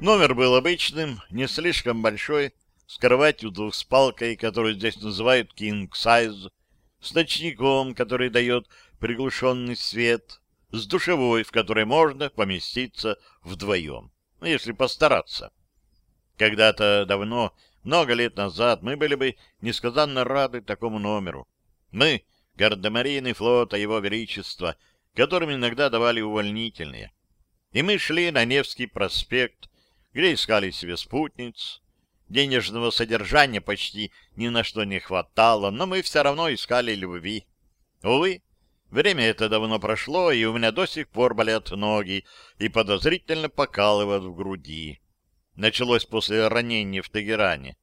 Номер был обычным, не слишком большой, с кроватью двухспалкой, которую здесь называют king size, с ночником, который дает приглушенный свет, с душевой, в которой можно поместиться вдвоем, ну, если постараться. Когда-то давно, много лет назад, мы были бы несказанно рады такому номеру. Мы, гардемарины флота Его Величества, которым иногда давали увольнительные. И мы шли на Невский проспект, где искали себе спутниц. Денежного содержания почти ни на что не хватало, но мы все равно искали любви. Увы, время это давно прошло, и у меня до сих пор болят ноги и подозрительно покалывают в груди. Началось после ранения в Тегеране.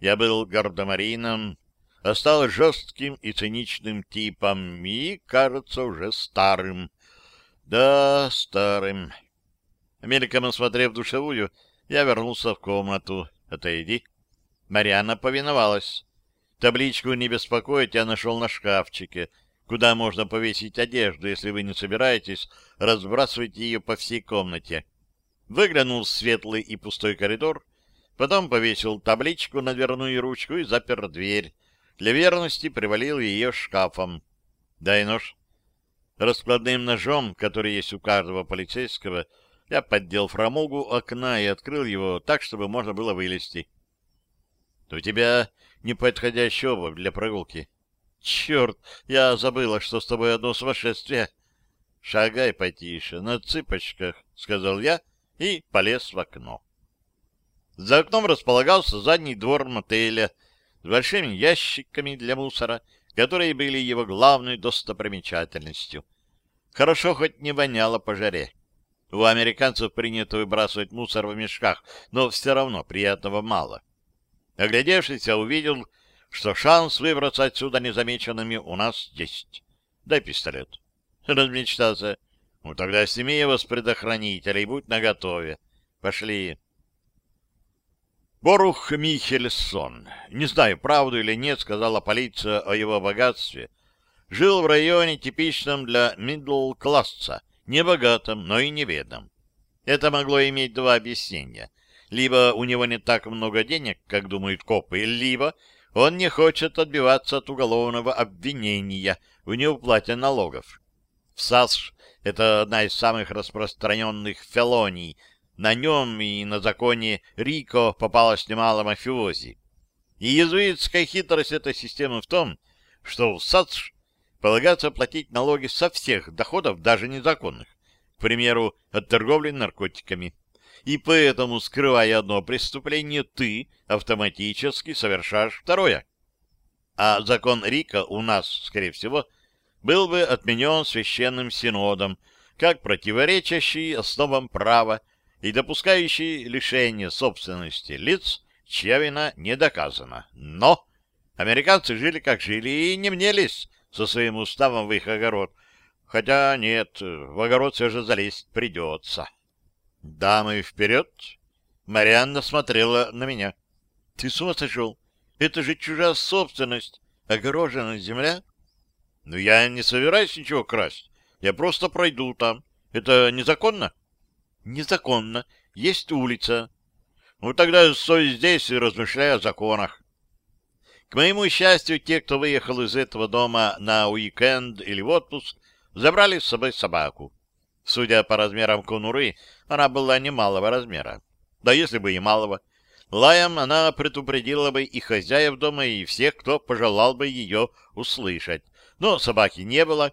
Я был гардемарином, а стал жестким и циничным типом и, кажется, уже старым. Да, старым. Мельком осмотрев душевую, я вернулся в комнату. «Отойди». Марианна повиновалась. Табличку «Не беспокоить» я нашел на шкафчике, куда можно повесить одежду, если вы не собираетесь разбрасывать ее по всей комнате. Выглянул в светлый и пустой коридор, потом повесил табличку на дверную ручку и запер дверь. Для верности привалил ее шкафом. «Дай нож». Раскладным ножом, который есть у каждого полицейского, я поддел фрамугу окна и открыл его так, чтобы можно было вылезти. — У тебя неподходящая обувь для прогулки. — Черт, я забыла, что с тобой одно сумасшествие. — Шагай потише, на цыпочках, — сказал я и полез в окно. За окном располагался задний двор мотеля с большими ящиками для мусора, которые были его главной достопримечательностью. Хорошо хоть не воняло по жаре. У американцев принято выбрасывать мусор в мешках, но все равно приятного мало. Оглядевшись, я увидел, что шанс выбраться отсюда незамеченными у нас есть. Дай пистолет. Размечтался. Ну, тогда сними его с предохранителя и будь наготове. Пошли. Борух Михельсон, не знаю, правду или нет, сказала полиция о его богатстве, жил в районе, типичном для мидл-класса, не богатым, но и не бедным. Это могло иметь два объяснения. Либо у него не так много денег, как думают копы, либо он не хочет отбиваться от уголовного обвинения в неуплате налогов. В САСШ это одна из самых распространенных фелоний. На нем и на законе Рико попалось немало мафиози. И язуитская хитрость этой системы в том, что в САСШ полагается платить налоги со всех доходов, даже незаконных, к примеру, от торговли наркотиками. И поэтому, скрывая одно преступление, ты автоматически совершаешь второе. А закон Рика у нас, скорее всего, был бы отменен священным синодом, как противоречащий основам права и допускающий лишение собственности лиц, чья вина не доказана. Но американцы жили как жили и не мнелись со своим уставом в их огород. Хотя нет, в огород все же залезть придется. Дамы вперед! Марианна смотрела на меня. Ты с ума сошел? Это же чужая собственность, огороженная земля. Ну, я не собираюсь ничего красть. Я просто пройду там. Это незаконно? Незаконно. Есть улица. Ну, тогда стой здесь и размышляй о законах. К моему счастью, те, кто выехал из этого дома на уикенд или в отпуск, забрали с собой собаку. Судя по размерам конуры, она была немалого размера. Да если бы и малого. Лаем она предупредила бы и хозяев дома, и всех, кто пожелал бы ее услышать. Но собаки не было,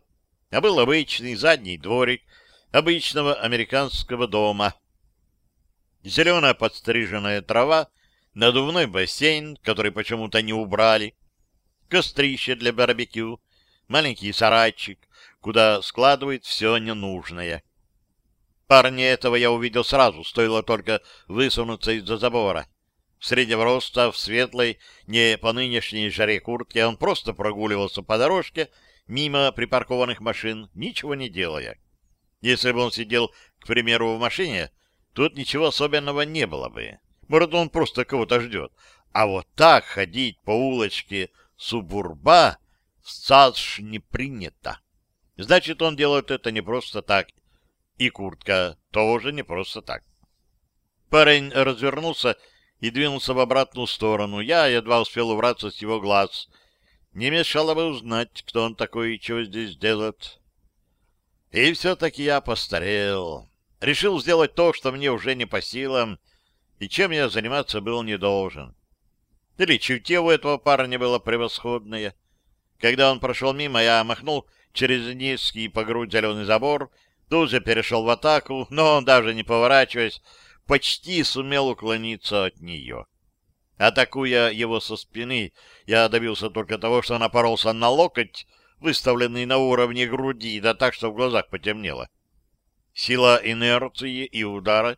а был обычный задний дворик обычного американского дома. Зеленая подстриженная трава надувной бассейн, который почему-то не убрали, кострище для барбекю, маленький сарайчик, куда складывают все ненужное. Парня этого я увидел сразу, стоило только высунуться из-за забора. Среднего роста, в светлой, не по нынешней жаре куртке, он просто прогуливался по дорожке мимо припаркованных машин, ничего не делая. Если бы он сидел, к примеру, в машине, тут ничего особенного не было бы. Может, он просто кого-то ждет. А вот так ходить по улочке субурба в САСШ не принято. Значит, он делает это не просто так. И куртка тоже не просто так. Парень развернулся и двинулся в обратную сторону. Я едва успел убраться с его глаз. Не мешало бы узнать, кто он такой и чего здесь делает. И все-таки я постарел. Решил сделать то, что мне уже не по силам, и чем я заниматься был не должен. Или чутье у этого парня было превосходное. Когда он прошел мимо, я махнул через низкий по грудь зеленый забор, тут же перешел в атаку, но он, даже не поворачиваясь, почти сумел уклониться от нее. Атакуя его со спины, я добился только того, что напоролся на локоть, выставленный на уровне груди, да так, что в глазах потемнело. Сила инерции и удара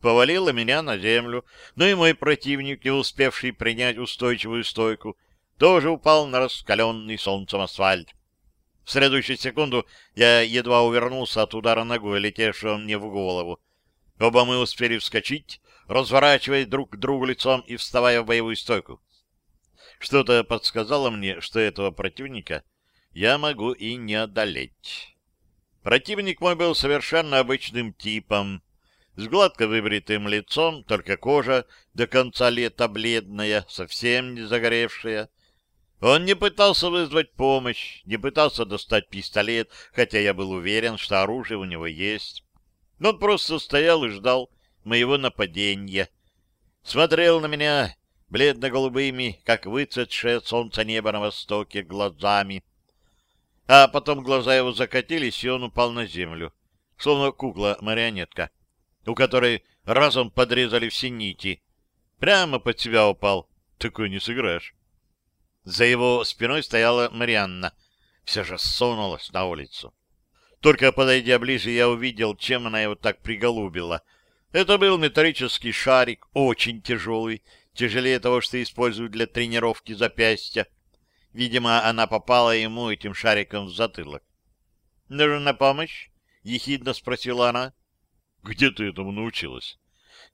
повалила меня на землю, но и мой противник, не успевший принять устойчивую стойку, тоже упал на раскаленный солнцем асфальт. В следующую секунду я едва увернулся от удара ногой, летевшего мне в голову. Оба мы успели вскочить, разворачиваясь друг к другу лицом и вставая в боевую стойку. Что-то подсказало мне, что этого противника я могу и не одолеть. Противник мой был совершенно обычным типом, с гладко выбритым лицом, только кожа до конца лета бледная, совсем не загоревшая. Он не пытался вызвать помощь, не пытался достать пистолет, хотя я был уверен, что оружие у него есть. Он просто стоял и ждал моего нападения. Смотрел на меня бледно-голубыми, как выцветшее солнце небо на востоке, глазами. А потом глаза его закатились, и он упал на землю, словно кукла-марионетка у которой разом подрезали все нити. Прямо под себя упал. Такой не сыграешь. За его спиной стояла Марианна. Все же сунулась на улицу. Только подойдя ближе, я увидел, чем она его так приголубила. Это был металлический шарик, очень тяжелый, тяжелее того, что используют для тренировки запястья. Видимо, она попала ему этим шариком в затылок. — Нужна помощь? — ехидно спросила она. Где ты этому научилась?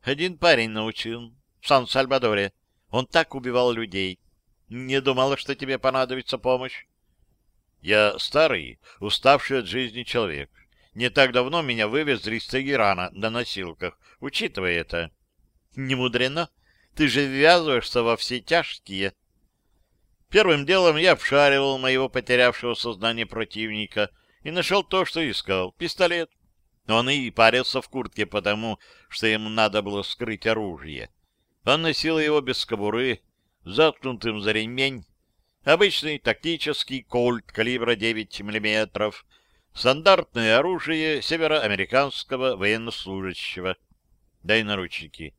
Один парень научил. В Сан-Сальвадоре. Он так убивал людей. Не думала, что тебе понадобится помощь. Я старый, уставший от жизни человек. Не так давно меня вывезли из Тегерана на носилках. Учитывая это. Не мудрено. Ты же ввязываешься во все тяжкие. Первым делом я обшаривал моего потерявшего сознание противника и нашел то, что искал — пистолет. Он и парился в куртке потому, что ему надо было скрыть оружие. Он носил его без кобуры, заткнутым за ремень, обычный тактический кольт калибра 9 мм, стандартное оружие североамериканского военнослужащего, да и наручники.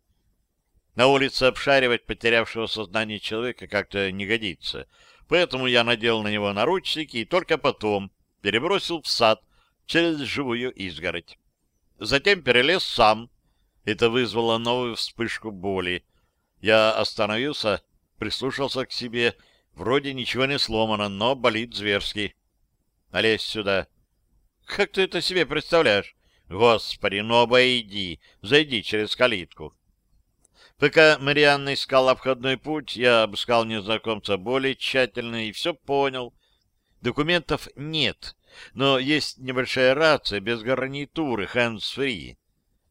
На улице обшаривать потерявшего сознание человека как-то не годится, поэтому я надел на него наручники и только потом перебросил в сад, через живую изгородь. Затем перелез сам. Это вызвало новую вспышку боли. Я остановился, прислушался к себе. Вроде ничего не сломано, но болит зверски. Олезь сюда. Как ты это себе представляешь? Господи, ну обойди, зайди через калитку. Пока Марианна искала обходной путь, я обыскал незнакомца более тщательно и все понял. Документов нет, но есть небольшая рация без гарнитуры, hands-free.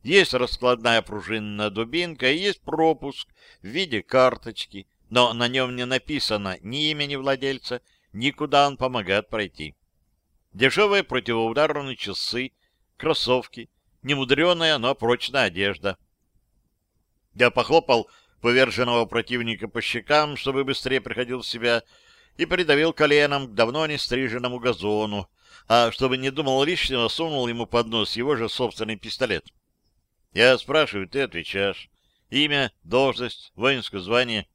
Есть раскладная пружинная дубинка и есть пропуск в виде карточки, но на нем не написано ни имени владельца, ни куда он помогает пройти. Дешевые противоударные часы, кроссовки, немудреная, но прочная одежда. Я похлопал поверженного противника по щекам, чтобы быстрее приходил в себя, и придавил коленом к давно не стриженному газону, а чтобы не думал лишнего, сунул ему под нос его же собственный пистолет. Я спрашиваю, ты отвечаешь. Имя, должность, воинское звание.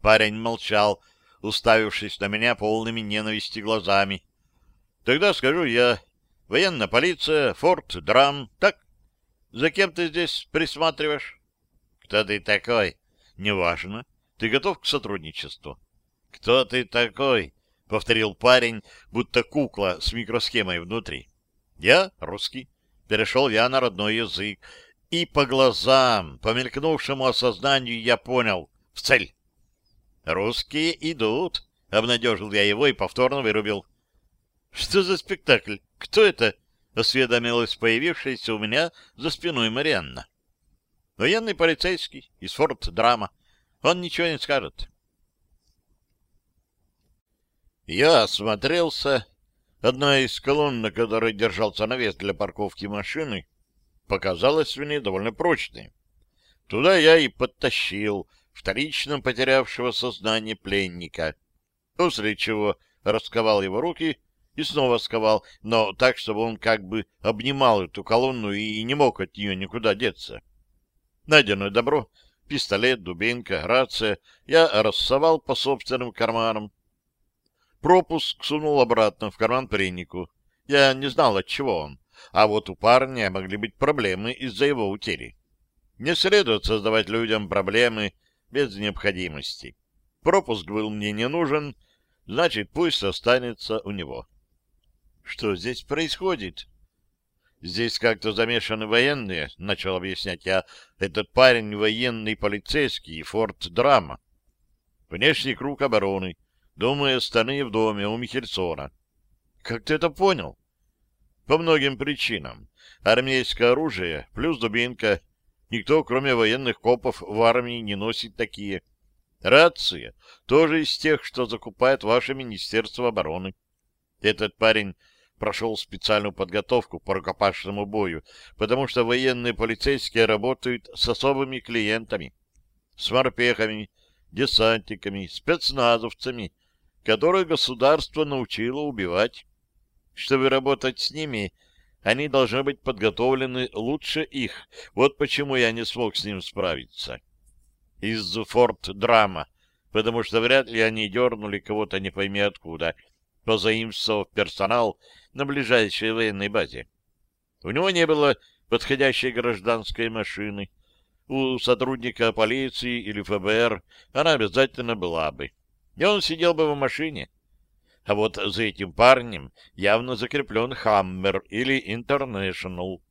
Парень молчал, уставившись на меня полными ненависти глазами. Тогда скажу я. Военная полиция, форт, драм, так? За кем ты здесь присматриваешь? Кто ты такой? Неважно. Ты готов к сотрудничеству? Кто ты такой? — повторил парень, будто кукла с микросхемой внутри. «Я русский». Перешел я на родной язык. И по глазам, по мелькнувшему осознанию, я понял — в цель. «Русские идут», — обнадежил я его и повторно вырубил. «Что за спектакль? Кто это?» — осведомилась появившаяся у меня за спиной Марианна. Военный полицейский из Форт Драма. Он ничего не скажет. Я осмотрелся. Одна из колонн, на которой держался навес для парковки машины, показалась мне довольно прочной. Туда я и подтащил вторично потерявшего сознание пленника, после чего расковал его руки и снова сковал, но так, чтобы он как бы обнимал эту колонну и не мог от нее никуда деться. Найденное добро, пистолет, дубинка, рация я рассовал по собственным карманам, Пропуск сунул обратно в карман пленнику. Я не знал, от чего он. А вот у парня могли быть проблемы из-за его утери. Не следует создавать людям проблемы без необходимости. Пропуск был мне не нужен, значит, пусть останется у него. Что здесь происходит? Здесь как-то замешаны военные, — начал объяснять я. Этот парень военный полицейский, форт Драма. Внешний круг обороны, Думаю, остальные в доме у Михельсона. Как ты это понял? По многим причинам. Армейское оружие плюс дубинка. Никто, кроме военных копов, в армии не носит такие. Рация тоже из тех, что закупает ваше Министерство обороны. Этот парень прошел специальную подготовку по рукопашному бою, потому что военные полицейские работают с особыми клиентами, с морпехами, десантниками, спецназовцами, которых государство научило убивать. Чтобы работать с ними, они должны быть подготовлены лучше их. Вот почему я не смог с ним справиться. Из форт-драма, потому что вряд ли они дернули кого-то не пойми откуда, позаимствовав персонал на ближайшей военной базе. У него не было подходящей гражданской машины. У сотрудника полиции или ФБР она обязательно была бы и он сидел бы в машине. А вот за этим парнем явно закреплен «Хаммер» или «Интернешнл».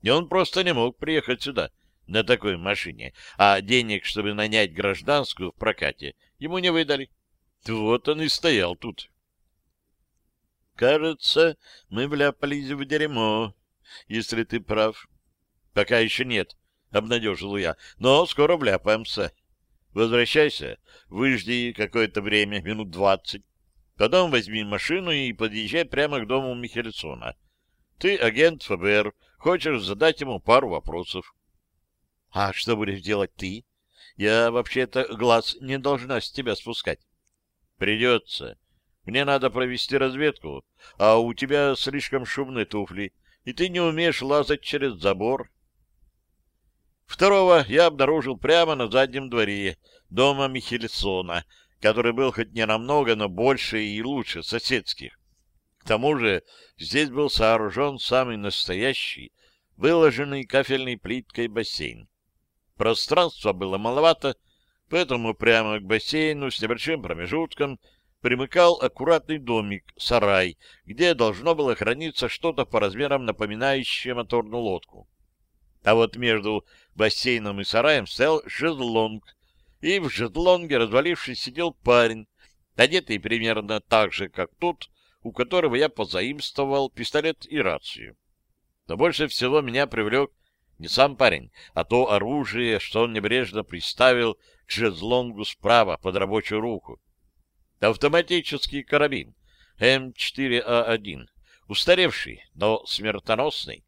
И он просто не мог приехать сюда на такой машине, а денег, чтобы нанять гражданскую в прокате, ему не выдали. Вот он и стоял тут. «Кажется, мы вляпались в дерьмо, если ты прав». «Пока еще нет», — обнадежил я, — «но скоро вляпаемся». Возвращайся, выжди какое-то время, минут двадцать. Потом возьми машину и подъезжай прямо к дому Михельсона. Ты агент ФБР, хочешь задать ему пару вопросов. — А что будешь делать ты? Я вообще-то глаз не должна с тебя спускать. — Придется. Мне надо провести разведку, а у тебя слишком шумные туфли, и ты не умеешь лазать через забор. Второго я обнаружил прямо на заднем дворе дома Михельсона, который был хоть не намного, но больше и лучше соседских. К тому же здесь был сооружен самый настоящий, выложенный кафельной плиткой бассейн. Пространства было маловато, поэтому прямо к бассейну с небольшим промежутком примыкал аккуратный домик-сарай, где должно было храниться что-то по размерам напоминающее моторную лодку. А вот между бассейном и сараем стоял шезлонг, и в шезлонге, развалившись, сидел парень, одетый примерно так же, как тот, у которого я позаимствовал пистолет и рацию. Но больше всего меня привлек не сам парень, а то оружие, что он небрежно приставил к шезлонгу справа под рабочую руку. Автоматический карабин М4А1, устаревший, но смертоносный.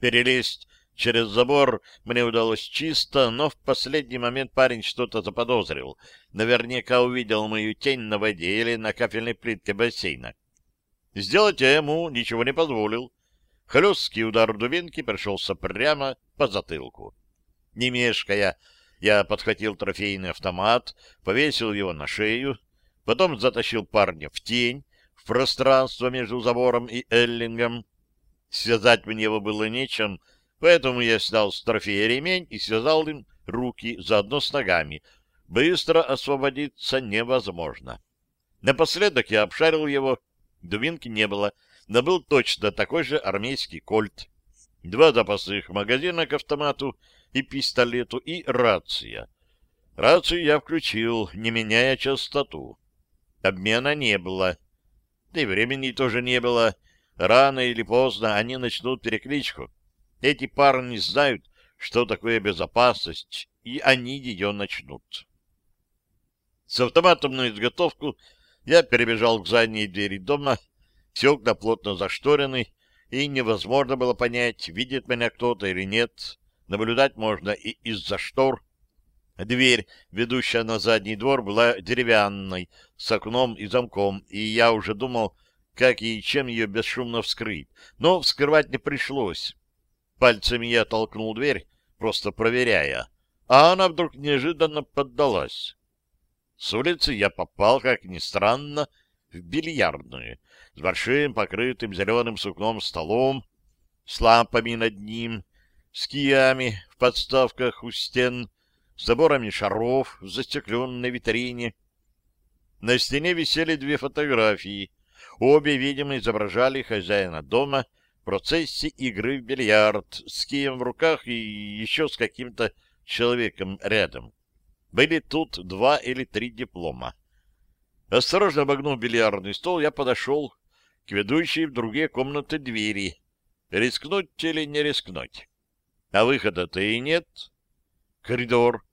Перелезть через забор мне удалось чисто, но в последний момент парень что-то заподозрил. Наверняка увидел мою тень на воде или на кафельной плитке бассейна. Сделать я ему ничего не позволил. Хлесткий удар дубинки пришелся прямо по затылку. Не мешкая, я подхватил трофейный автомат, повесил его на шею, потом затащил парня в тень, в пространство между забором и эллингом, Связать мне его было нечем, поэтому я снял с трофея ремень и связал им руки заодно с ногами. Быстро освободиться невозможно. Напоследок я обшарил его. Дубинки не было, но был точно такой же армейский кольт. Два запасных магазина к автомату и пистолету, и рация. Рацию я включил, не меняя частоту. Обмена не было. Да и времени тоже не было. Рано или поздно они начнут перекличку. Эти парни знают, что такое безопасность, и они ее начнут. С автоматом на изготовку я перебежал к задней двери дома, все окна плотно зашторены, и невозможно было понять, видит меня кто-то или нет. Наблюдать можно и из-за штор. Дверь, ведущая на задний двор, была деревянной, с окном и замком, и я уже думал, как и чем ее бесшумно вскрыть. Но вскрывать не пришлось. Пальцами я толкнул дверь, просто проверяя, а она вдруг неожиданно поддалась. С улицы я попал, как ни странно, в бильярдную, с большим покрытым зеленым сукном столом, с лампами над ним, с киями в подставках у стен, с заборами шаров в застекленной витрине. На стене висели две фотографии. Обе, видимо, изображали хозяина дома в процессе игры в бильярд с кием в руках и еще с каким-то человеком рядом. Были тут два или три диплома. Осторожно обогнув бильярдный стол, я подошел к ведущей в другие комнаты двери. Рискнуть или не рискнуть? А выхода-то и нет. Коридор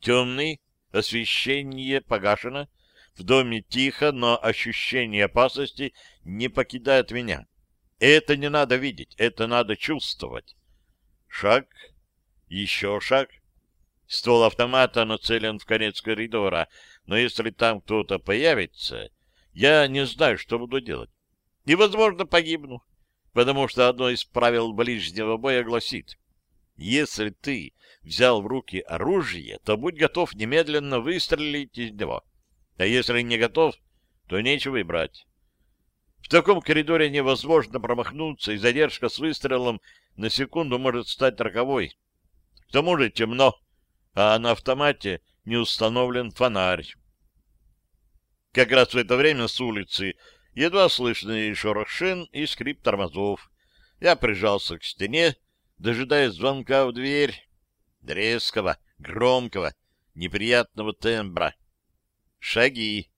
темный, освещение погашено, в доме тихо, но ощущение опасности не покидает меня. Это не надо видеть, это надо чувствовать. Шаг, еще шаг. Ствол автомата нацелен в конец коридора, но если там кто-то появится, я не знаю, что буду делать. И, возможно, погибну, потому что одно из правил ближнего боя гласит, если ты взял в руки оружие, то будь готов немедленно выстрелить из него. А если не готов, то нечего и брать. В таком коридоре невозможно промахнуться, и задержка с выстрелом на секунду может стать роковой. К тому же темно, а на автомате не установлен фонарь. Как раз в это время с улицы едва слышный шорох шин и скрип тормозов. Я прижался к стене, дожидаясь звонка в дверь, резкого, громкого, неприятного тембра. Шаги.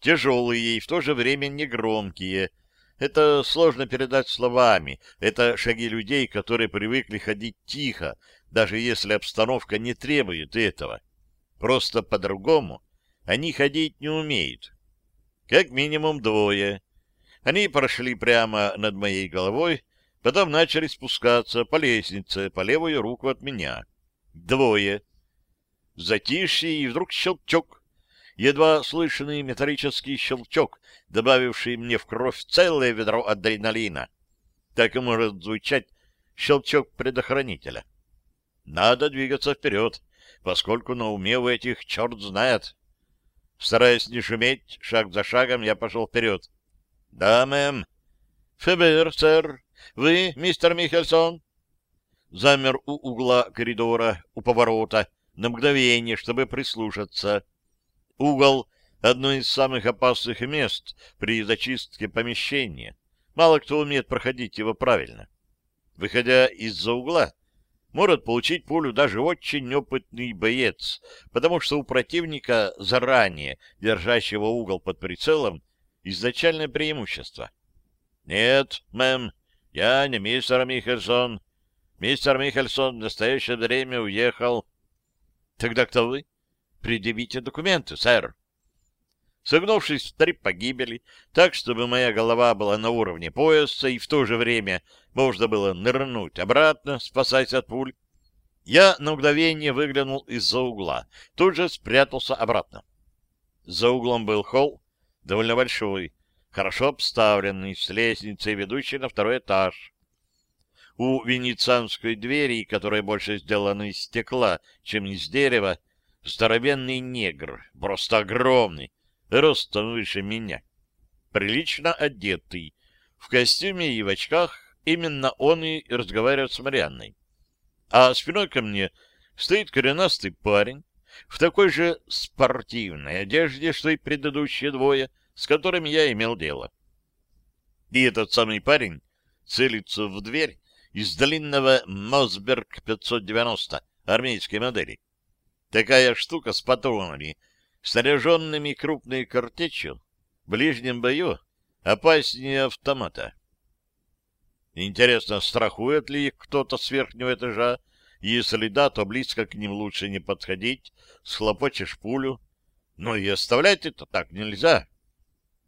Тяжелые и в то же время негромкие. Это сложно передать словами. Это шаги людей, которые привыкли ходить тихо, даже если обстановка не требует этого. Просто по-другому они ходить не умеют. Как минимум двое. Они прошли прямо над моей головой, потом начали спускаться по лестнице по левую руку от меня. Двое. Затишье, и вдруг щелчок. Едва слышный металлический щелчок, добавивший мне в кровь целое ведро адреналина. Так и может звучать щелчок предохранителя. Надо двигаться вперед, поскольку на уме у этих черт знает. Стараясь не шуметь, шаг за шагом я пошел вперед. — Да, мэм. — ФБР, сэр. Вы, мистер Михельсон? Замер у угла коридора, у поворота, на мгновение, чтобы прислушаться. Угол — одно из самых опасных мест при зачистке помещения. Мало кто умеет проходить его правильно. Выходя из-за угла, может получить пулю даже очень опытный боец, потому что у противника, заранее держащего угол под прицелом, изначальное преимущество. «Нет, мэм, я не мистер Михельсон. Мистер Михельсон в настоящее время уехал». «Тогда кто вы?» «Предъявите документы, сэр». Согнувшись в три погибели, так, чтобы моя голова была на уровне пояса, и в то же время можно было нырнуть обратно, спасаясь от пуль, я на мгновение выглянул из-за угла, тут же спрятался обратно. За углом был холл, довольно большой, хорошо обставленный, с лестницей, ведущей на второй этаж. У венецианской двери, которая больше сделана из стекла, чем из дерева, здоровенный негр, просто огромный, ростом выше меня. Прилично одетый, в костюме и в очках, именно он и разговаривает с Марианной. А спиной ко мне стоит коренастый парень в такой же спортивной одежде, что и предыдущие двое, с которыми я имел дело. И этот самый парень целится в дверь из длинного Мосберг 590 армейской модели. Такая штука с патронами — снаряженными крупной картечью, в ближнем бою опаснее автомата. Интересно, страхует ли их кто-то с верхнего этажа, Если да, то близко к ним лучше не подходить, схлопочешь пулю. Но и оставлять это так нельзя.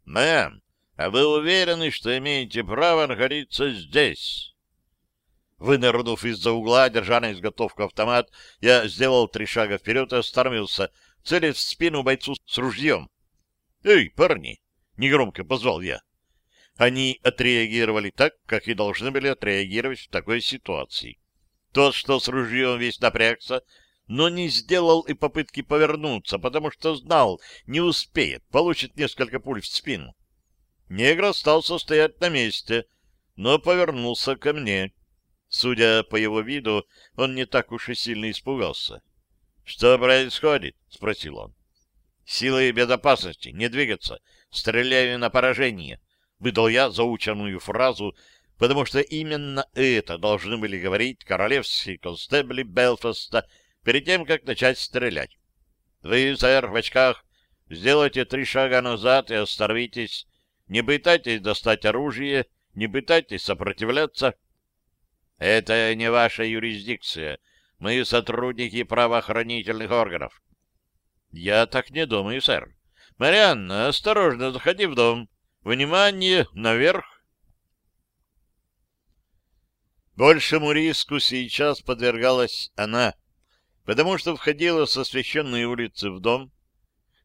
Мэм, а вы уверены, что имеете право находиться здесь? Вынырнув из-за угла, держа на изготовку автомат, я сделал три шага вперед и остановился, целясь в спину бойцу с ружьем. «Эй, парни!» — негромко позвал я. Они отреагировали так, как и должны были отреагировать в такой ситуации. Тот, что с ружьем весь напрягся, но не сделал и попытки повернуться, потому что знал, не успеет, получит несколько пуль в спину. Негр остался стоять на месте, но повернулся ко мне. Судя по его виду, он не так уж и сильно испугался. — Что происходит? — спросил он. — Силы безопасности, не двигаться, стреляю на поражение, — выдал я заученную фразу, потому что именно это должны были говорить королевские констебли Белфаста перед тем, как начать стрелять. Вы, сэр, в очках, сделайте три шага назад и остановитесь. Не пытайтесь достать оружие, не пытайтесь сопротивляться. Это не ваша юрисдикция. Мы сотрудники правоохранительных органов. Я так не думаю, сэр. Марианна, осторожно, заходи в дом. Внимание, наверх. Большему риску сейчас подвергалась она, потому что входила с освещенной улицы в дом.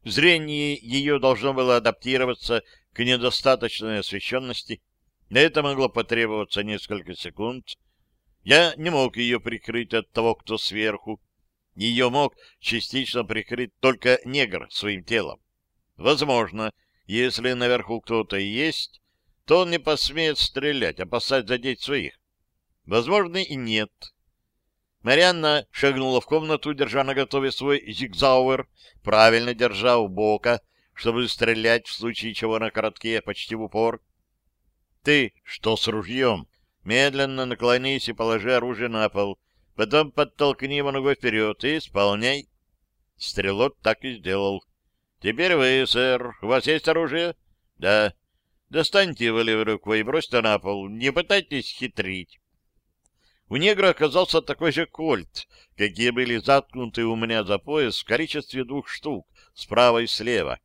Зрение ее должно было адаптироваться к недостаточной освещенности. На это могло потребоваться несколько секунд. Я не мог ее прикрыть от того, кто сверху. Ее мог частично прикрыть только негр своим телом. Возможно, если наверху кто-то есть, то он не посмеет стрелять, опасаясь задеть своих. Возможно, и нет. Марианна шагнула в комнату, держа на готове свой зигзауэр, правильно держа у бока, чтобы стрелять в случае чего на коротке, почти в упор. — Ты что с ружьем? Медленно наклонись и положи оружие на пол. Потом подтолкни его ногой вперед и исполняй. Стрелок так и сделал. — Теперь вы, сэр. У вас есть оружие? — Да. Достаньте его левой рукой и бросьте на пол. Не пытайтесь хитрить. У негра оказался такой же кольт, какие были заткнуты у меня за пояс в количестве двух штук, справа и слева.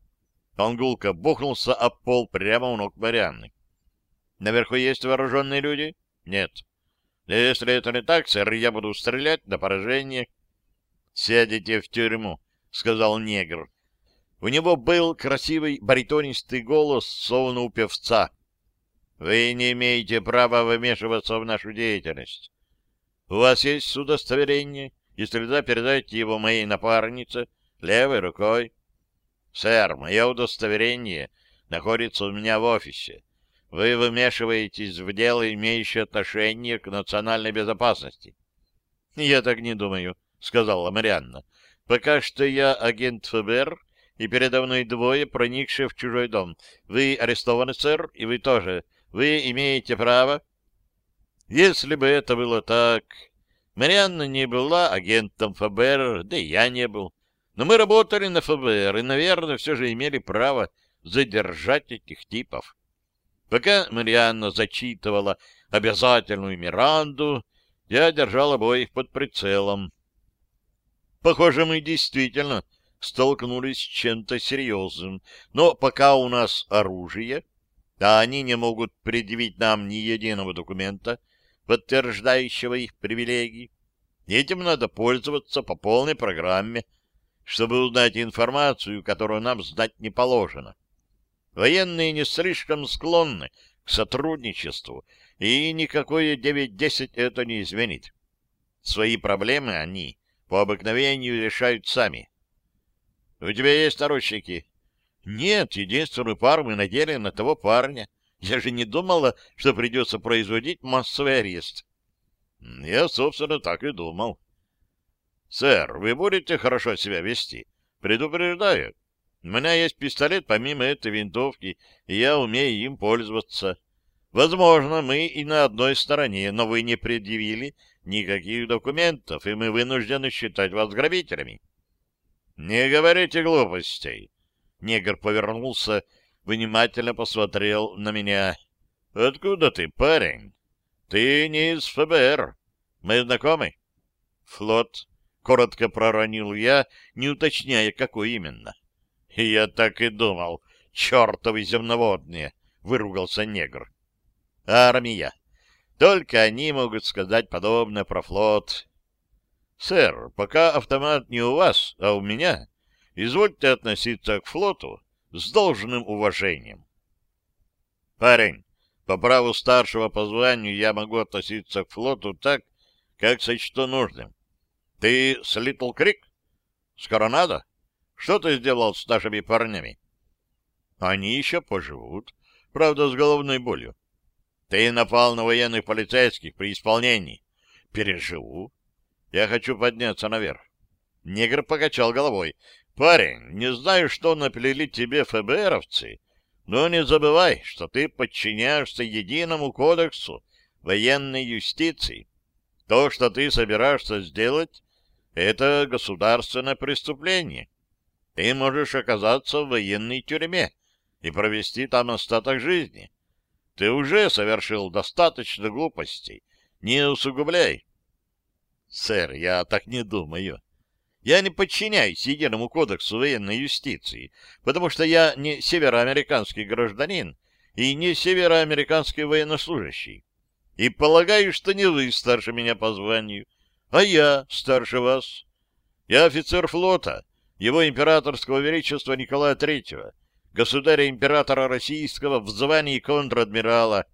Он гулко бухнулся об пол прямо у ног Марианны. — Наверху есть вооруженные люди? — Нет. — Если это не так, сэр, я буду стрелять на поражение. — Сядете в тюрьму, — сказал негр. У него был красивый баритонистый голос, словно у певца. — Вы не имеете права вмешиваться в нашу деятельность. У вас есть удостоверение? Если да, передайте его моей напарнице левой рукой. Сэр, мое удостоверение находится у меня в офисе. Вы вмешиваетесь в дело, имеющее отношение к национальной безопасности. Я так не думаю, сказала Марианна. Пока что я агент ФБР, и передо мной двое, проникшие в чужой дом. Вы арестованы, сэр, и вы тоже. Вы имеете право если бы это было так... Марианна не была агентом ФБР, да и я не был. Но мы работали на ФБР и, наверное, все же имели право задержать этих типов. Пока Марианна зачитывала обязательную Миранду, я держал обоих под прицелом. Похоже, мы действительно столкнулись с чем-то серьезным. Но пока у нас оружие, а они не могут предъявить нам ни единого документа, подтверждающего их привилегии. Этим надо пользоваться по полной программе, чтобы узнать информацию, которую нам знать не положено. Военные не слишком склонны к сотрудничеству, и никакое 9-10 это не изменит. Свои проблемы они по обыкновению решают сами. — У тебя есть наручники? — Нет, единственную пару мы надели на того парня. Я же не думала, что придется производить массовый арест. Я, собственно, так и думал. Сэр, вы будете хорошо себя вести? Предупреждаю. У меня есть пистолет помимо этой винтовки, и я умею им пользоваться. Возможно, мы и на одной стороне, но вы не предъявили никаких документов, и мы вынуждены считать вас грабителями. Не говорите глупостей. Негр повернулся внимательно посмотрел на меня. — Откуда ты, парень? — Ты не из ФБР. Мы знакомы? Флот, коротко проронил я, не уточняя, какой именно. Я так и думал, чертовы земноводные, выругался негр. Армия. Только они могут сказать подобное про флот. Сэр, пока автомат не у вас, а у меня, извольте относиться к флоту с должным уважением. Парень, по праву старшего по званию я могу относиться к флоту так, как сочту нужным. Ты с Литл Крик? С Коронадо? Что ты сделал с нашими парнями? Они еще поживут, правда, с головной болью. Ты напал на военных полицейских при исполнении. Переживу. Я хочу подняться наверх. Негр покачал головой. Парень, не знаю, что наплели тебе ФБРовцы, но не забывай, что ты подчиняешься единому кодексу военной юстиции. То, что ты собираешься сделать, это государственное преступление. Ты можешь оказаться в военной тюрьме и провести там остаток жизни. Ты уже совершил достаточно глупостей. Не усугубляй. Сэр, я так не думаю. Я не подчиняюсь единому кодексу военной юстиции, потому что я не североамериканский гражданин и не североамериканский военнослужащий. И полагаю, что не вы старше меня по званию, а я старше вас. Я офицер флота, его императорского величества Николая Третьего, государя-императора российского в звании контр-адмирала.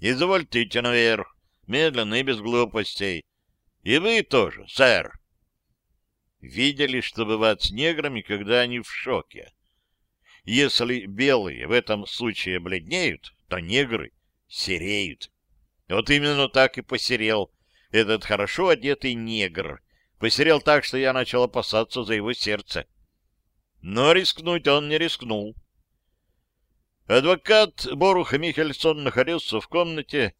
Извольте идти наверх, медленно и без глупостей. И вы тоже, сэр видели, что бывает с неграми, когда они в шоке. Если белые в этом случае бледнеют, то негры сереют. Вот именно так и посерел этот хорошо одетый негр. Посерел так, что я начал опасаться за его сердце. Но рискнуть он не рискнул. Адвокат Борух Михельсон находился в комнате,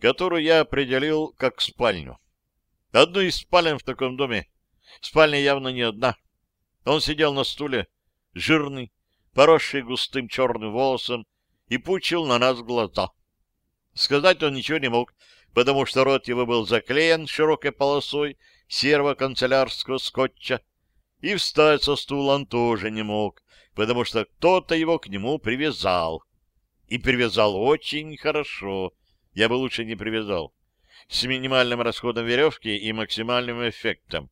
которую я определил как спальню. Одну из спален в таком доме Спальня явно не одна. Он сидел на стуле, жирный, поросший густым черным волосом, и пучил на нас глаза. Сказать он ничего не мог, потому что рот его был заклеен широкой полосой серого канцелярского скотча, и встать со стула он тоже не мог, потому что кто-то его к нему привязал. И привязал очень хорошо. Я бы лучше не привязал. С минимальным расходом веревки и максимальным эффектом.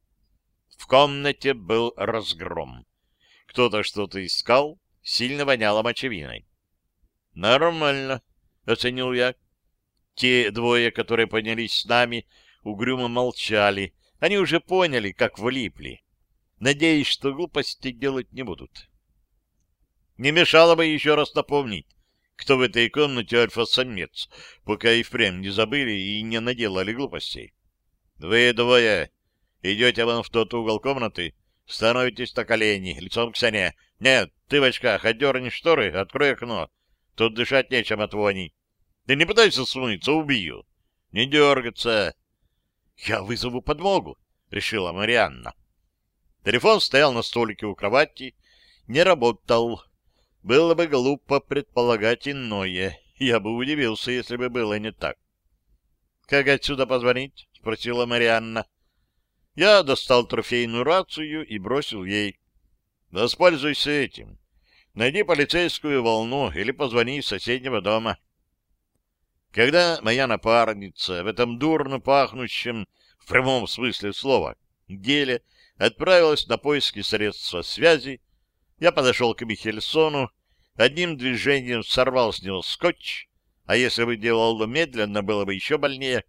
В комнате был разгром. Кто-то что-то искал, сильно воняло мочевиной. «Нормально», — оценил я. Те двое, которые поднялись с нами, угрюмо молчали. Они уже поняли, как влипли. Надеюсь, что глупости делать не будут. Не мешало бы еще раз напомнить, кто в этой комнате альфа-самец, пока и впрямь не забыли и не наделали глупостей. Вы двое Идете вон в тот угол комнаты, становитесь на колени, лицом к стене. Нет, ты в очках, отдерни шторы, открой окно. Тут дышать нечем от вони. Ты не пытайся смыться, убью. Не дергаться. Я вызову подмогу, решила Марианна. Телефон стоял на столике у кровати, не работал. Было бы глупо предполагать иное. Я бы удивился, если бы было не так. — Как отсюда позвонить? — спросила Марианна. Я достал трофейную рацию и бросил ей. Воспользуйся этим. Найди полицейскую волну или позвони из соседнего дома. Когда моя напарница в этом дурно пахнущем, в прямом смысле слова, деле отправилась на поиски средства связи, я подошел к Михельсону, одним движением сорвал с него скотч, а если бы делал медленно, было бы еще больнее.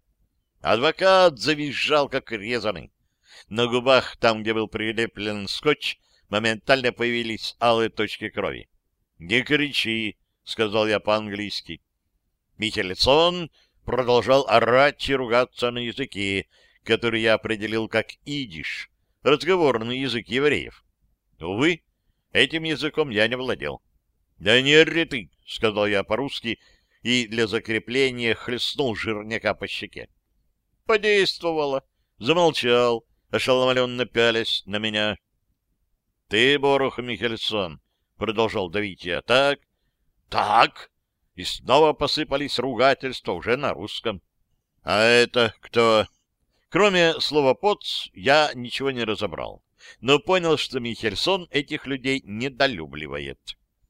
Адвокат завизжал, как резанный. На губах, там, где был прилеплен скотч, моментально появились алые точки крови. «Не кричи», — сказал я по-английски. Михельсон продолжал орать и ругаться на языке, который я определил как идиш, разговорный язык евреев. Увы, этим языком я не владел. «Да не ори ты», — сказал я по-русски, и для закрепления хлестнул жирняка по щеке. Подействовало. Замолчал, ошеломленно пялясь на меня. — Ты, Борух Михельсон, — продолжал давить я, — так, так, и снова посыпались ругательства уже на русском. — А это кто? Кроме слова «поц» я ничего не разобрал, но понял, что Михельсон этих людей недолюбливает.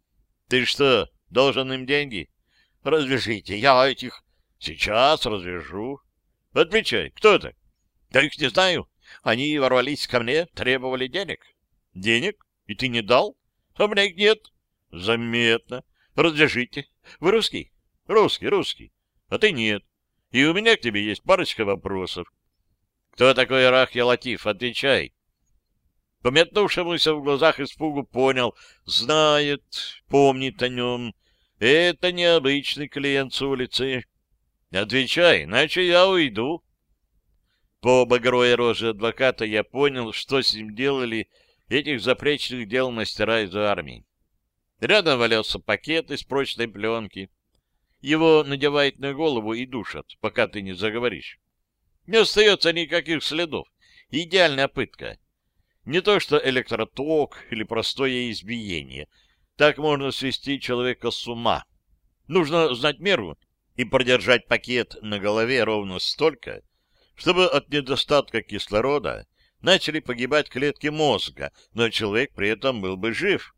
— Ты что, должен им деньги? — Развяжите, я этих... — Сейчас развяжу. — Отвечай, кто это? — Да их не знаю. Они ворвались ко мне, требовали денег. — Денег? И ты не дал? — А мне их нет. — Заметно. Развяжите. Вы русский? — Русский, русский. А ты нет. И у меня к тебе есть парочка вопросов. — Кто такой Рахья Латиф? Отвечай. По метнувшемуся в глазах испугу понял, знает, помнит о нем. Это необычный клиент с улицы. Отвечай, иначе я уйду. По багровой роже адвоката я понял, что с ним делали этих запречных дел мастера из армии. Рядом валялся пакет из прочной пленки. Его надевают на голову и душат, пока ты не заговоришь. Не остается никаких следов. Идеальная пытка. Не то что электроток или простое избиение. Так можно свести человека с ума. Нужно знать меру и продержать пакет на голове ровно столько, чтобы от недостатка кислорода начали погибать клетки мозга, но человек при этом был бы жив.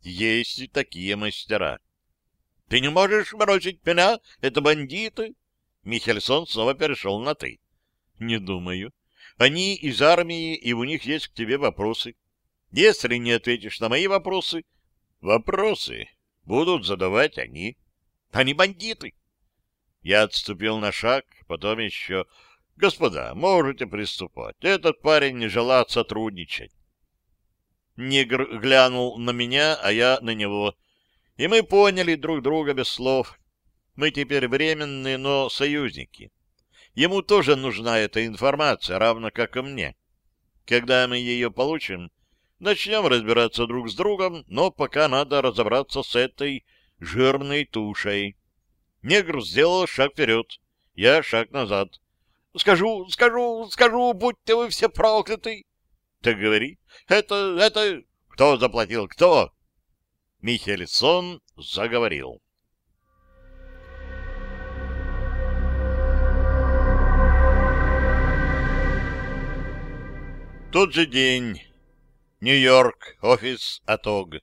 Есть и такие мастера. — Ты не можешь бросить меня? Это бандиты? Михельсон снова перешел на «ты». — Не думаю. Они из армии, и у них есть к тебе вопросы. Если не ответишь на мои вопросы, вопросы будут задавать они. Они бандиты. Я отступил на шаг, потом еще... Господа, можете приступать. Этот парень не желает сотрудничать. Негр глянул на меня, а я на него. И мы поняли друг друга без слов. Мы теперь временные, но союзники. Ему тоже нужна эта информация, равно как и мне. Когда мы ее получим, начнем разбираться друг с другом, но пока надо разобраться с этой жирной тушей. Негр сделал шаг вперед, я шаг назад. «Скажу, скажу, скажу, будьте вы все прокляты!» «Так говори. Это, это... Кто заплатил, кто?» Михельсон заговорил. Тот же день. Нью-Йорк, офис АТОГ.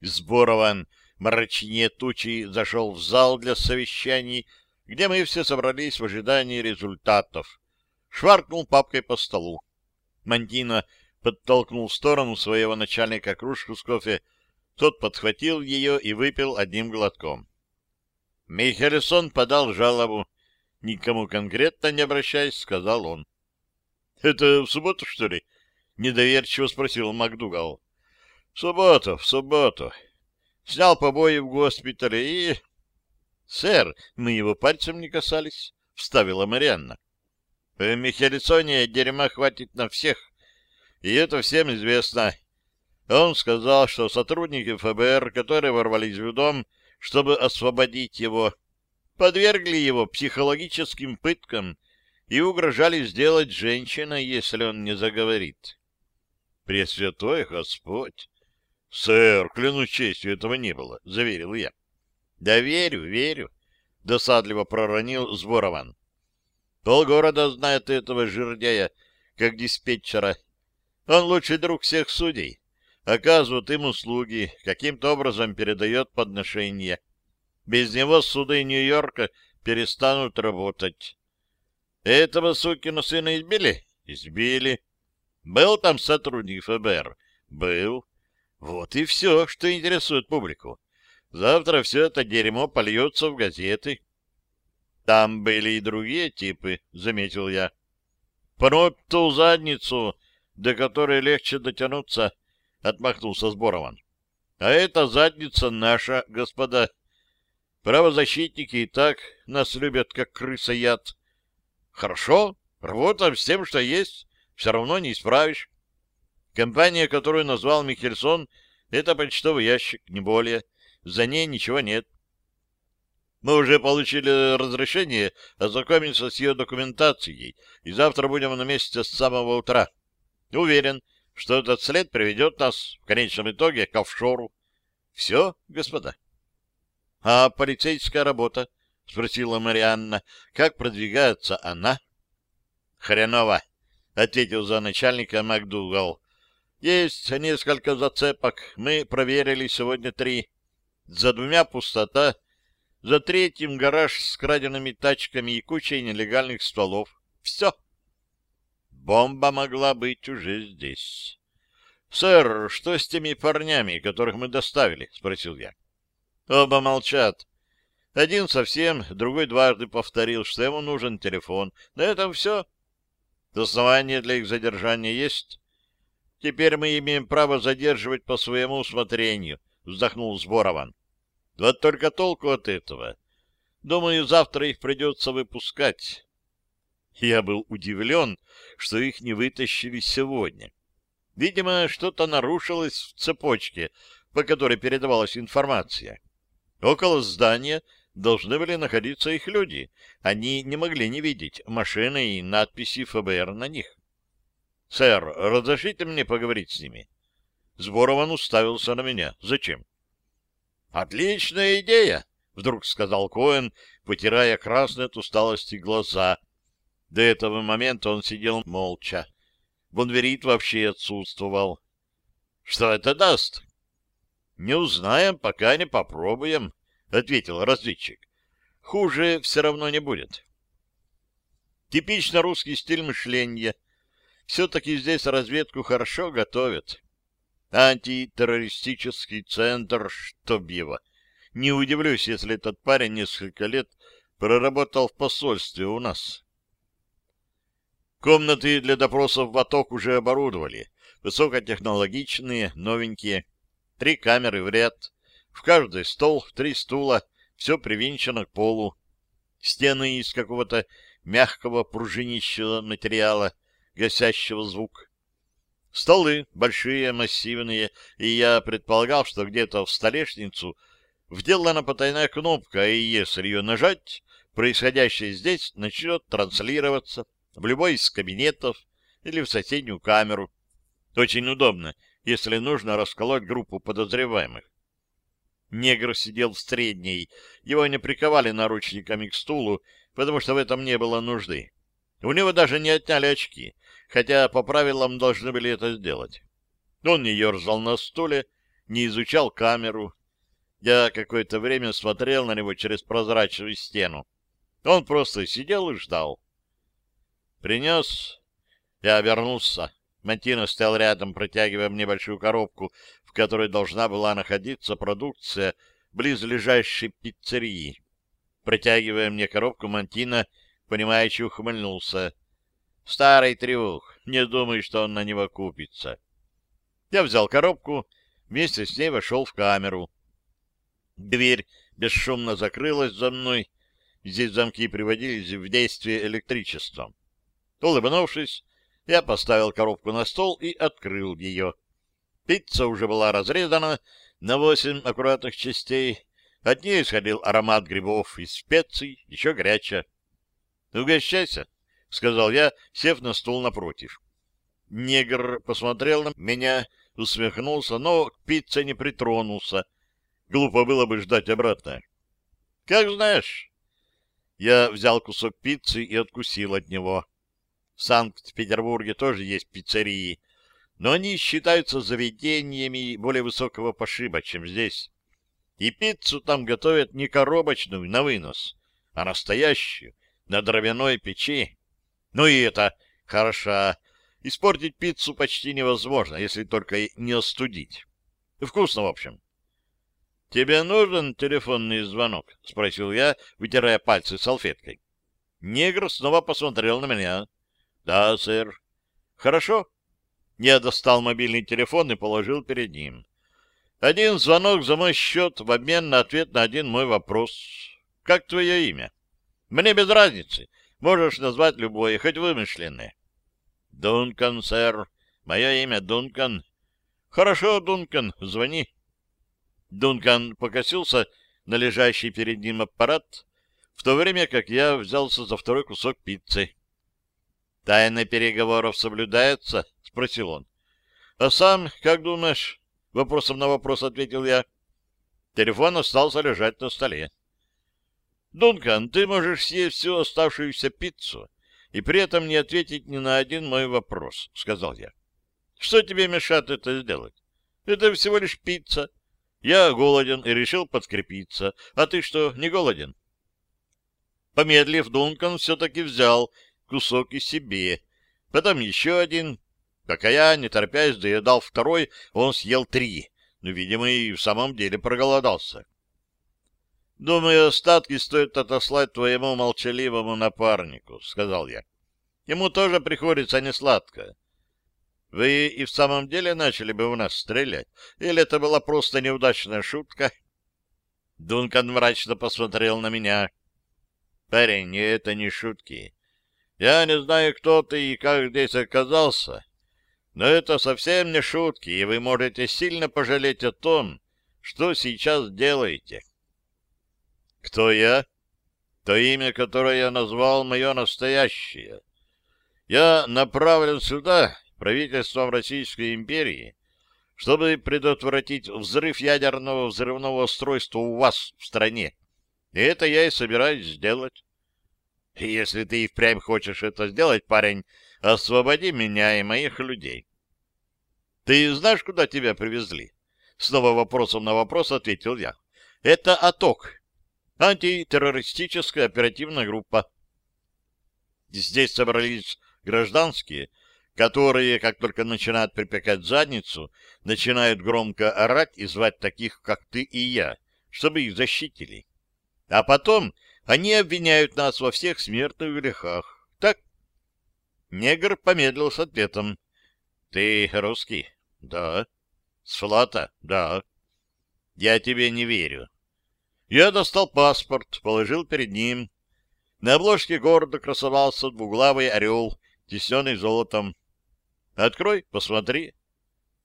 Сборован мрачнее тучи зашел в зал для совещаний, где мы все собрались в ожидании результатов. Шваркнул папкой по столу. Мантина подтолкнул в сторону своего начальника кружку с кофе. Тот подхватил ее и выпил одним глотком. Михельсон подал жалобу. Никому конкретно не обращаясь, сказал он. — Это в субботу, что ли? — недоверчиво спросил МакДугал. — В субботу, в субботу. Снял побои в госпитале и... — Сэр, мы его пальцем не касались, — вставила Марианна. — В Михелисоне дерьма хватит на всех, и это всем известно. Он сказал, что сотрудники ФБР, которые ворвались в дом, чтобы освободить его, подвергли его психологическим пыткам и угрожали сделать женщиной, если он не заговорит. Пресвятой Господь! Сэр, клянусь честью, этого не было, — заверил я. Да верю, верю, — досадливо проронил Сборован. Полгорода знает этого жердяя, как диспетчера. Он лучший друг всех судей, оказывает им услуги, каким-то образом передает подношения. Без него суды Нью-Йорка перестанут работать. Этого сукина сына избили? Избили. Был там сотрудник ФБР? Был. Вот и все, что интересует публику. Завтра все это дерьмо польется в газеты. Там были и другие типы, заметил я. Пнуть ту задницу, до которой легче дотянуться, отмахнулся Сборован. А эта задница наша, господа. Правозащитники и так нас любят, как крыса яд. Хорошо, работаем с тем, что есть, все равно не исправишь. Компания, которую назвал Михельсон, это почтовый ящик, не более. За ней ничего нет. Мы уже получили разрешение ознакомиться с ее документацией, и завтра будем на месте с самого утра. Уверен, что этот след приведет нас в конечном итоге к офшору. Все, господа. А полицейская работа? — спросила Марианна. — Как продвигается она? Хреново, — ответил за начальника МакДугал. Есть несколько зацепок. Мы проверили сегодня три. За двумя пустота, за третьим гараж с краденными тачками и кучей нелегальных стволов. Все. Бомба могла быть уже здесь. — Сэр, что с теми парнями, которых мы доставили? — спросил я. Оба молчат. Один совсем, другой дважды повторил, что ему нужен телефон. На этом все. Основания для их задержания есть. Теперь мы имеем право задерживать по своему усмотрению, вздохнул Сборован. Вот только толку от этого. Думаю, завтра их придется выпускать. Я был удивлен, что их не вытащили сегодня. Видимо, что-то нарушилось в цепочке, по которой передавалась информация. Около здания должны были находиться их люди. Они не могли не видеть машины и надписи ФБР на них. — Сэр, разрешите мне поговорить с ними? Сборован уставился на меня. — Зачем? — Отличная идея! — вдруг сказал Коэн, потирая красные от усталости глаза. До этого момента он сидел молча. Бонверит вообще отсутствовал. — Что это даст? — Не узнаем, пока не попробуем, — ответил разведчик. — Хуже все равно не будет. Типично русский стиль мышления — все-таки здесь разведку хорошо готовят. Антитеррористический центр, чтоб его. Не удивлюсь, если этот парень несколько лет проработал в посольстве у нас. Комнаты для допросов в АТОК уже оборудовали. Высокотехнологичные, новенькие. Три камеры в ряд. В каждый стол, три стула. Все привинчено к полу. Стены из какого-то мягкого пружинищего материала гасящего звук. Столы большие, массивные, и я предполагал, что где-то в столешницу вделана потайная кнопка, и если ее нажать, происходящее здесь начнет транслироваться в любой из кабинетов или в соседнюю камеру. Очень удобно, если нужно расколоть группу подозреваемых. Негр сидел в средней, его не приковали наручниками к стулу, потому что в этом не было нужды. У него даже не отняли очки, хотя по правилам должны были это сделать. Он не ерзал на стуле, не изучал камеру. Я какое-то время смотрел на него через прозрачную стену. Он просто сидел и ждал. Принес. Я обернулся. Мантина стоял рядом, протягивая мне большую коробку, в которой должна была находиться продукция близлежащей пиццерии. Протягивая мне коробку, Мантина понимающе ухмыльнулся. Старый трюк. Не думаю, что он на него купится. Я взял коробку, вместе с ней вошел в камеру. Дверь бесшумно закрылась за мной. Здесь замки приводились в действие электричеством. Улыбнувшись, я поставил коробку на стол и открыл ее. Пицца уже была разрезана на восемь аккуратных частей. От нее исходил аромат грибов и специй, еще горячая. «Угощайся», — сказал я, сев на стул напротив. Негр посмотрел на меня, усмехнулся, но к пицце не притронулся. Глупо было бы ждать обратно. «Как знаешь». Я взял кусок пиццы и откусил от него. В Санкт-Петербурге тоже есть пиццерии, но они считаются заведениями более высокого пошиба, чем здесь. И пиццу там готовят не коробочную на вынос, а настоящую, на дровяной печи. Ну и это хороша. Испортить пиццу почти невозможно, если только не остудить. Вкусно, в общем. — Тебе нужен телефонный звонок? — спросил я, вытирая пальцы салфеткой. Негр снова посмотрел на меня. — Да, сэр. — Хорошо. Я достал мобильный телефон и положил перед ним. Один звонок за мой счет в обмен на ответ на один мой вопрос. Как твое имя? — мне без разницы. Можешь назвать любое, хоть вымышленное. Дункан, сэр. Мое имя Дункан. Хорошо, Дункан, звони. Дункан покосился на лежащий перед ним аппарат, в то время как я взялся за второй кусок пиццы. «Тайна переговоров соблюдается?» — спросил он. «А сам, как думаешь?» — вопросом на вопрос ответил я. Телефон остался лежать на столе. Дункан, ты можешь съесть всю оставшуюся пиццу. и при этом не ответить ни на один мой вопрос, — сказал я. — Что тебе мешает это сделать? Это всего лишь пицца. Я голоден и решил подкрепиться. А ты что, не голоден? Помедлив, Дункан все-таки взял кусок и себе. Потом еще один. Пока я, не торопясь, доедал второй, он съел три. Ну, видимо, и в самом деле проголодался. «Думаю, остатки стоит отослать твоему молчаливому напарнику», — сказал я. «Ему тоже приходится несладко. Вы и в самом деле начали бы у нас стрелять? Или это была просто неудачная шутка?» Дункан мрачно посмотрел на меня. «Парень, это не шутки. Я не знаю, кто ты и как здесь оказался, но это совсем не шутки, и вы можете сильно пожалеть о том, что сейчас делаете». Кто я? То имя, которое я назвал, мое настоящее. Я направлен сюда, правительством Российской империи, чтобы предотвратить взрыв ядерного взрывного устройства у вас в стране. И это я и собираюсь сделать. Если ты и впрямь хочешь это сделать, парень, освободи меня и моих людей. Ты знаешь, куда тебя привезли? Снова вопросом на вопрос ответил я. Это Аток, антитеррористическая оперативная группа. Здесь собрались гражданские, которые, как только начинают припекать задницу, начинают громко орать и звать таких, как ты и я, чтобы их защитили. А потом они обвиняют нас во всех смертных грехах. Так? Негр помедлил с ответом. — Ты русский? — Да. — С флота? — Да. — Я тебе не верю. Я достал паспорт, положил перед ним. На обложке города красовался двуглавый орел, тисненный золотом. Открой, посмотри.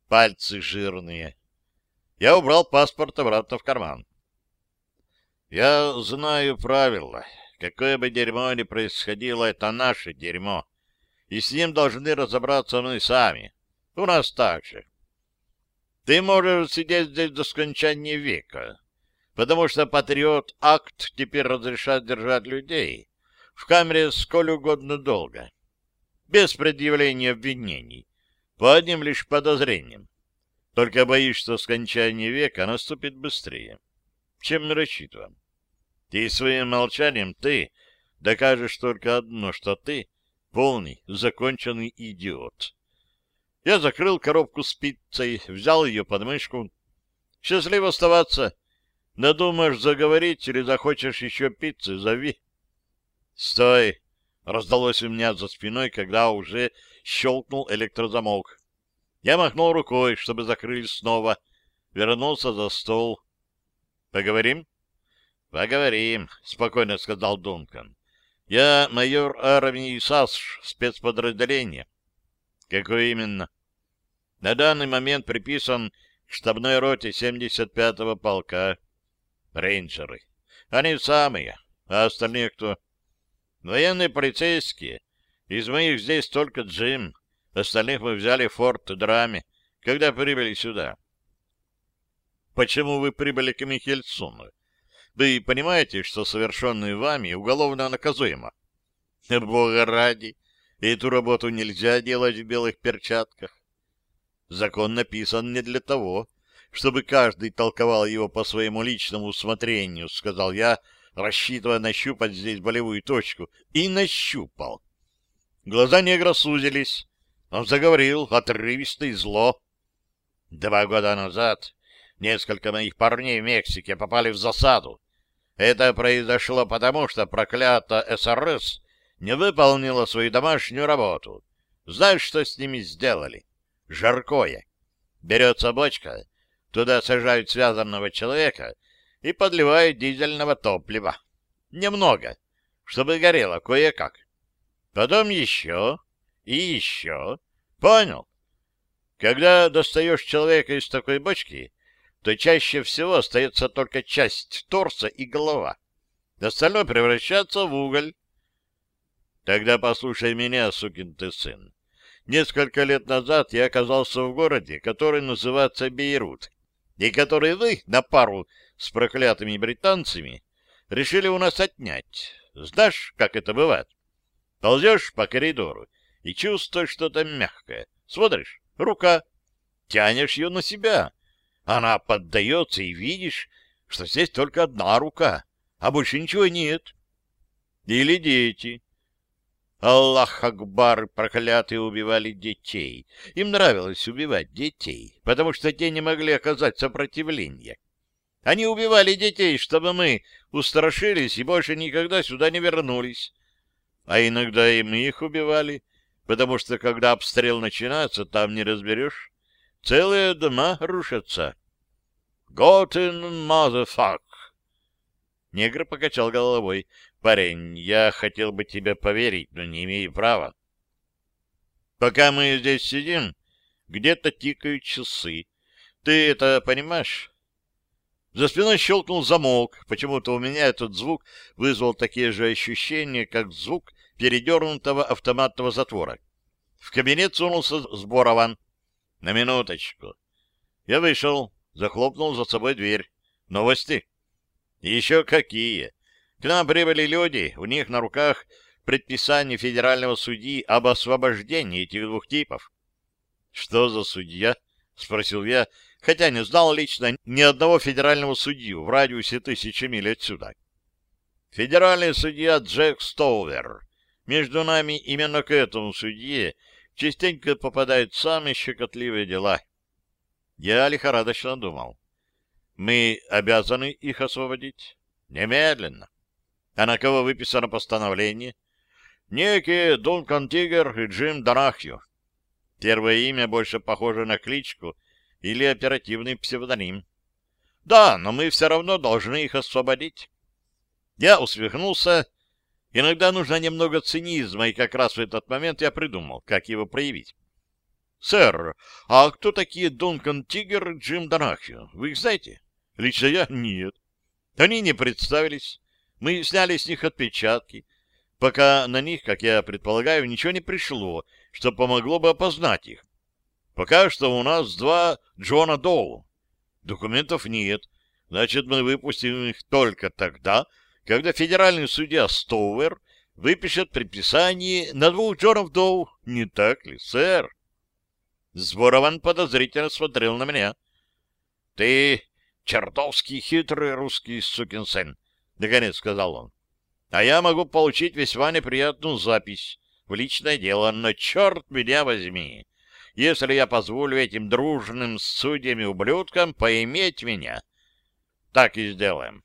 Пальцы жирные. Я убрал паспорт обратно в карман. Я знаю правила. Какое бы дерьмо ни происходило, это наше дерьмо. И с ним должны разобраться мы сами. У нас так же. Ты можешь сидеть здесь до скончания века потому что Патриот-акт теперь разрешает держать людей в камере сколь угодно долго, без предъявления обвинений, по одним лишь подозрениям. Только боюсь, что скончание века наступит быстрее, чем рассчитываем. И своим молчанием ты докажешь только одно, что ты полный, законченный идиот. Я закрыл коробку с пиццей, взял ее под мышку. Счастливо оставаться, Надумаешь заговорить или захочешь еще пиццы, зови. Стой! Раздалось у меня за спиной, когда уже щелкнул электрозамок. Я махнул рукой, чтобы закрылись снова. Вернулся за стол. Поговорим? Поговорим, спокойно сказал Дункан. Я майор армии САСШ, спецподразделение. Какое именно? На данный момент приписан к штабной роте 75-го полка. Рейнджеры. Они самые. А остальные кто? Военные полицейские. Из моих здесь только Джим. Остальных мы взяли в форт Драме, когда прибыли сюда. Почему вы прибыли к Михельсону? Вы понимаете, что совершенное вами уголовно наказуемо? Бога ради, эту работу нельзя делать в белых перчатках. Закон написан не для того, чтобы каждый толковал его по своему личному усмотрению, — сказал я, рассчитывая нащупать здесь болевую точку. И нащупал. Глаза негра сузились. Он заговорил отрывисто и зло. Два года назад несколько моих парней в Мексике попали в засаду. Это произошло потому, что проклята СРС не выполнила свою домашнюю работу. Знаешь, что с ними сделали? Жаркое. Берется бочка, Туда сажают связанного человека и подливают дизельного топлива. Немного, чтобы горело кое-как. Потом еще и еще. Понял? Когда достаешь человека из такой бочки, то чаще всего остается только часть торса и голова. Остальное превращается в уголь. Тогда послушай меня, сукин ты сын. Несколько лет назад я оказался в городе, который называется Бейрут, и которые вы на пару с проклятыми британцами решили у нас отнять. Знаешь, как это бывает? Ползешь по коридору и чувствуешь что-то мягкое. Смотришь, рука. Тянешь ее на себя. Она поддается, и видишь, что здесь только одна рука, а больше ничего нет. Или дети. Аллах Акбар, проклятые, убивали детей. Им нравилось убивать детей, потому что те не могли оказать сопротивление. Они убивали детей, чтобы мы устрашились и больше никогда сюда не вернулись. А иногда и мы их убивали, потому что, когда обстрел начинается, там не разберешь. Целые дома рушатся. «Готен, motherfuck!» Негр покачал головой. «Парень, я хотел бы тебе поверить, но не имею права. Пока мы здесь сидим, где-то тикают часы. Ты это понимаешь?» За спиной щелкнул замок. Почему-то у меня этот звук вызвал такие же ощущения, как звук передернутого автоматного затвора. В кабинет сунулся Сборован. «На минуточку». Я вышел, захлопнул за собой дверь. «Новости?» Еще какие! К нам прибыли люди, у них на руках предписание федерального судьи об освобождении этих двух типов. — Что за судья? — спросил я, хотя не знал лично ни одного федерального судью в радиусе тысячи миль отсюда. Федеральный судья Джек Стоувер. Между нами именно к этому судье частенько попадают самые щекотливые дела. Я лихорадочно думал. Мы обязаны их освободить? Немедленно. А на кого выписано постановление? Некие Дункан Тигер и Джим Донахью. Первое имя больше похоже на кличку или оперативный псевдоним. Да, но мы все равно должны их освободить. Я усмехнулся. Иногда нужно немного цинизма, и как раз в этот момент я придумал, как его проявить. «Сэр, а кто такие Дункан Тигер и Джим Донахью? Вы их знаете?» Лично я — нет. Они не представились. Мы сняли с них отпечатки, пока на них, как я предполагаю, ничего не пришло, что помогло бы опознать их. Пока что у нас два Джона Доу. Документов нет. Значит, мы выпустим их только тогда, когда федеральный судья Стоувер выпишет предписание на двух Джонов Доу. Не так ли, сэр? Зборован подозрительно смотрел на меня. — Ты чертовски хитрый русский сукин сын, — наконец сказал он. — А я могу получить весьма неприятную запись в личное дело, но черт меня возьми, если я позволю этим дружным судьям и ублюдкам поиметь меня. Так и сделаем.